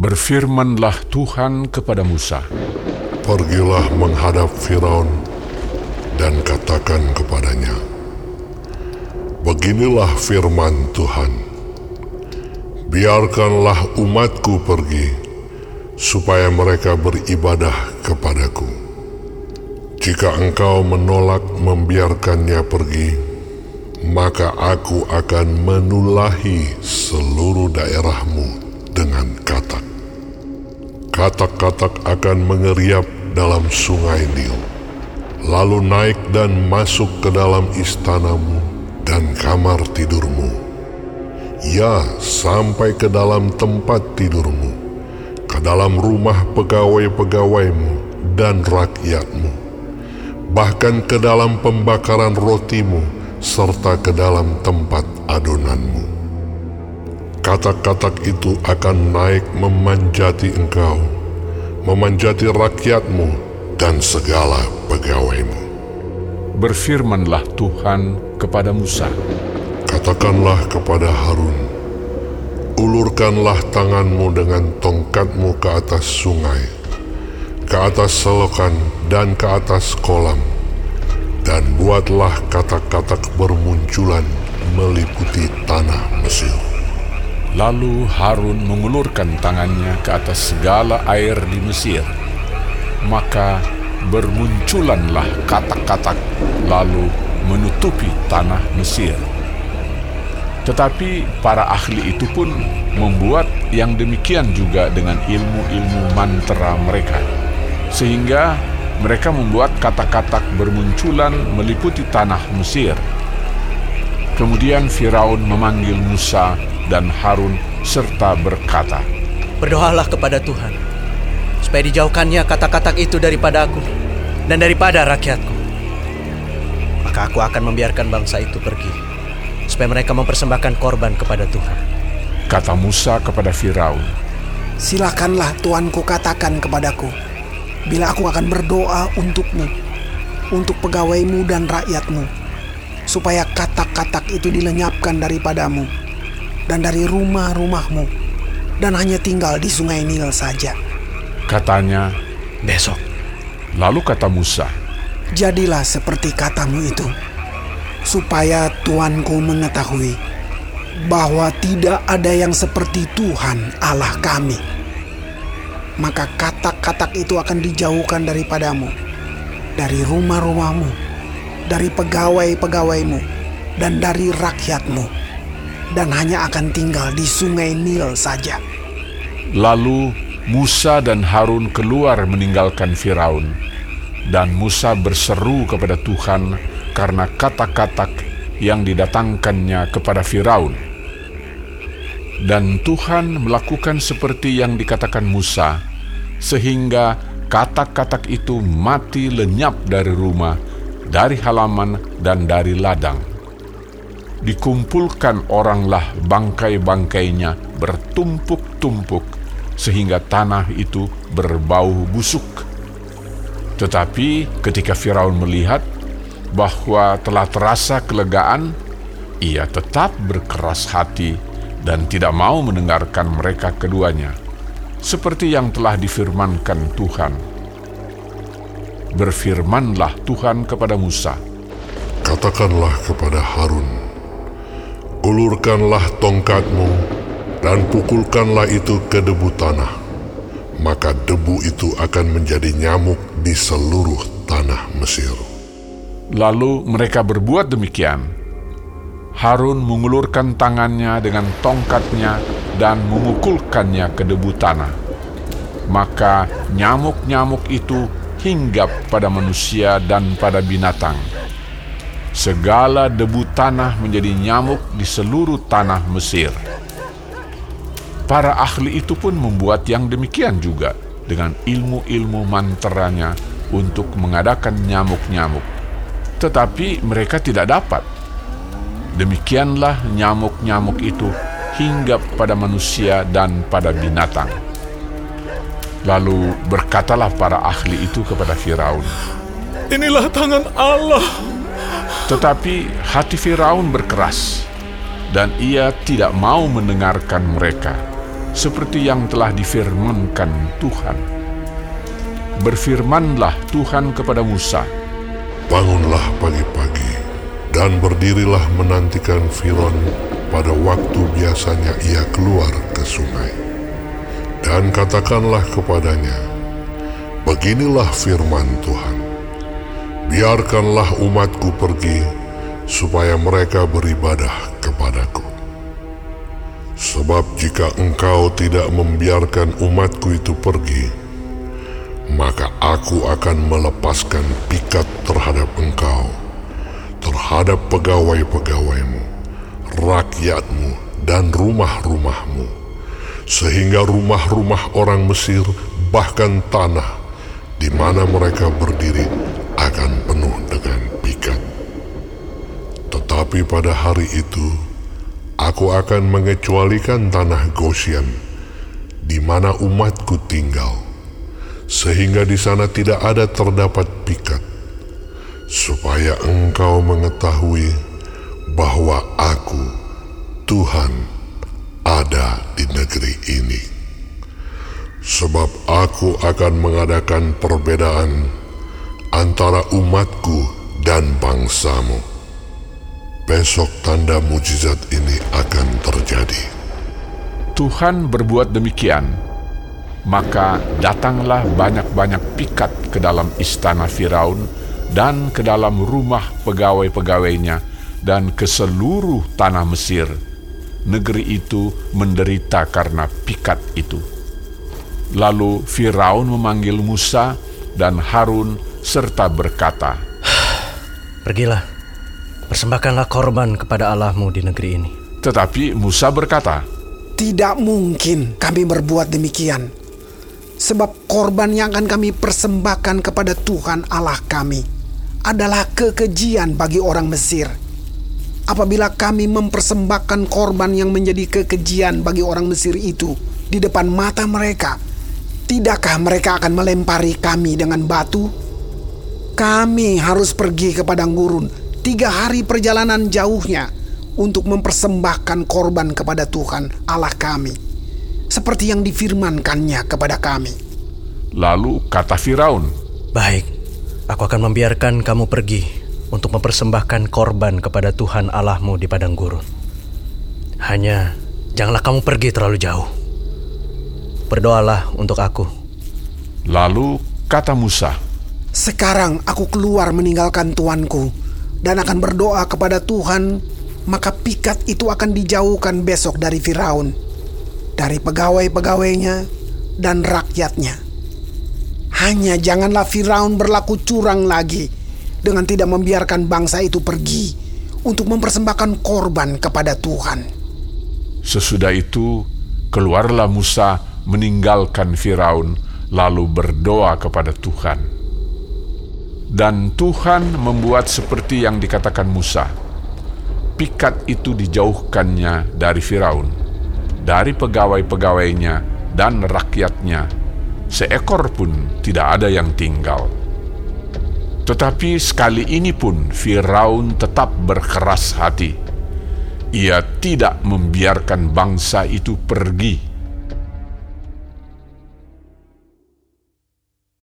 Berfirmanlah Tuhan kepada Musa, Pergilah menghadap Firaun dan katakan kepadanya, Beginilah firman Tuhan, Biarkanlah umatku pergi, supaya mereka beribadah kepadaku. Jika engkau menolak membiarkannya pergi, maka aku akan menulahi seluruh daerahmu dengan katak. Katak-katak akan mengeriap dalam sungai Nil, lalu naik dan masuk ke dalam istanamu dan kamar tidurmu. Ya, sampai ke dalam tempat tidurmu, ke dalam rumah pegawai-pegawaimu dan rakyatmu, bahkan ke dalam pembakaran rotimu, serta ke dalam tempat adonanmu. Katak-katak itu akan naik memanjati engkau, memanjati rakyatmu dan segala pegawaimu. berfirmanlah Tuhan kepada Musa, Katakanlah kepada Harun, ulurkanlah tanganmu dengan tongkatmu ke atas sungai, ke atas selokan dan ke atas kolam, dan buatlah katak-katak bermunculan meliputi tanah Mesir. Lalu Harun mengulurkan tangannya ke atas segala air di Mesir. Maka bermunculanlah katak-katak lalu menutupi tanah Mesir. Tetapi para ahli itu pun membuat yang demikian juga dengan ilmu-ilmu mantra mereka. Sehingga mereka membuat katak-katak bermunculan meliputi tanah Mesir. Kemudian Firaun memanggil Musa dan Harun serta berkata, Berdoalah kepada Tuhan, supaya dijauhkannya kata-kata itu daripada aku dan daripada rakyatku. Maka aku akan membiarkan bangsa itu pergi, supaya mereka mempersembahkan korban kepada Tuhan. Kata Musa kepada Firaun, Silakanlah tuanku katakan kepadaku, bila aku akan berdoa untukmu, untuk pegawaimu dan rakyatmu, supaya katak-katak itu dilenyapkan daripadamu, dan dari rumah-rumahmu, dan hanya tinggal di sungai Nil saja. katanya, Besok, lalu kata Musa, Jadilah seperti katamu itu, supaya tuanku mengetahui bahwa tidak ada yang seperti Tuhan Allah kami. Maka katak-katak itu akan dijauhkan daripadamu, dari rumah-rumahmu, dari pegawai-pegawaimu, dan dari rakyatmu, dan hanya akan tinggal di sungai Nil saja. Lalu Musa dan Harun keluar meninggalkan Firaun, dan Musa berseru kepada Tuhan karena kata-kata yang didatangkannya kepada Firaun. Dan Tuhan melakukan seperti yang dikatakan Musa, sehingga katak-katak itu mati lenyap dari rumah, dari halaman, dan dari ladang. Dikumpulkan oranglah bangkai-bangkainya bertumpuk-tumpuk, sehingga tanah itu berbau busuk. Tetapi ketika Firaun melihat bahwa telah terasa kelegaan, ia tetap berkeras hati dan tidak mau mendengarkan mereka keduanya, seperti yang telah difirmankan Tuhan. Berfirmanlah Tuhan kepada Musa, Katakanlah kepada Harun, ulurkanlah tongkatmu dan pukulkanlah itu ke debu tanah, maka debu itu akan menjadi nyamuk di seluruh tanah Mesir. Lalu mereka berbuat demikian. Harun mengulurkan tangannya dengan tongkatnya dan memukulkannya ke debu tanah. Maka nyamuk-nyamuk itu hinggap pada manusia dan pada binatang. Segala debu tanah menjadi nyamuk di seluruh tanah Mesir. Para ahli itu pun membuat yang demikian juga dengan ilmu-ilmu manteranya untuk mengadakan nyamuk-nyamuk. Tetapi mereka tidak dapat. Demikianlah nyamuk-nyamuk itu hinggap pada manusia dan pada binatang. Lalu berkatalah para ahli itu kepada Firaun. Inilah tangan Allah. Tetapi hati Firaun berkeras, dan ia tidak mau mendengarkan mereka. seperti yang telah difirmankan Tuhan. Berfirmanlah Tuhan kepada Musa, Bangunlah pagi-pagi dan berdirilah menantikan Firaun pada waktu biasanya ia keluar ke sungai. Dan katakanlah kepadanya, Beginilah firman Tuhan, Biarkanlah umatku pergi, supaya mereka beribadah kepadaku. Sebab jika engkau tidak membiarkan umatku itu pergi, maka aku akan melepaskan pikat terhadap engkau, terhadap pegawai-pegawaimu, rakyatmu, dan rumah-rumahmu, sehingga rumah-rumah orang Mesir, bahkan tanah di mana mereka berdiri, akan penuh dengan pikat. Tetapi pada hari itu, aku akan mengecualikan tanah Goshen, di mana umatku tinggal, sehingga di sana tidak ada terdapat pikat, supaya engkau mengetahui bahwa aku, Tuhan, ada di negeri ini. Sebab aku akan mengadakan perbedaan antara umatku dan bangsamu. Besok tanda mujizat ini akan terjadi. Tuhan berbuat demikian, maka datanglah banyak-banyak pikat ke dalam istana Firaun dan ke dalam rumah pegawai-pegawainya dan ke seluruh tanah Mesir. Negeri itu menderita karena pikat itu. Lalu Firaun memanggil Musa dan Harun serta berkata, Pergilah, persembahkanlah korban kepada Allahmu di negeri ini. Tetapi Musa berkata, Tidak mungkin kami berbuat demikian. Sebab korban yang akan kami persembahkan kepada Tuhan Allah kami adalah kekejian bagi orang Mesir. Apabila kami mempersembahkan korban yang menjadi kekejian bagi orang Mesir itu di depan mata mereka, Tidakkah mereka akan melempari kami dengan batu? Kami harus pergi ke padang gurun tiga hari perjalanan jauhnya untuk mempersembahkan korban kepada Tuhan Allah kami, seperti yang difirmankannya kepada kami. Lalu kata Firaun, Baik, aku akan membiarkan kamu pergi untuk mempersembahkan korban kepada Tuhan Allahmu di padang gurun. Hanya janganlah kamu pergi terlalu jauh berdoalah untuk aku. Lalu kata Musa, Sekarang aku keluar meninggalkan tuanku dan akan berdoa kepada Tuhan, maka pikat itu akan dijauhkan besok dari Firaun, dari pegawai-pegawainya dan rakyatnya. Hanya janganlah Firaun berlaku curang lagi dengan tidak membiarkan bangsa itu pergi untuk mempersembahkan korban kepada Tuhan. Sesudah itu, keluarlah Musa meninggalkan Firaun, lalu berdoa kepada Tuhan. Dan Tuhan membuat seperti yang dikatakan Musa. Pikat itu dijauhkannya dari Firaun, dari pegawai-pegawainya dan rakyatnya. Seekor pun tidak ada yang tinggal. Tetapi sekali ini pun Firaun tetap berkeras hati. Ia tidak membiarkan bangsa itu pergi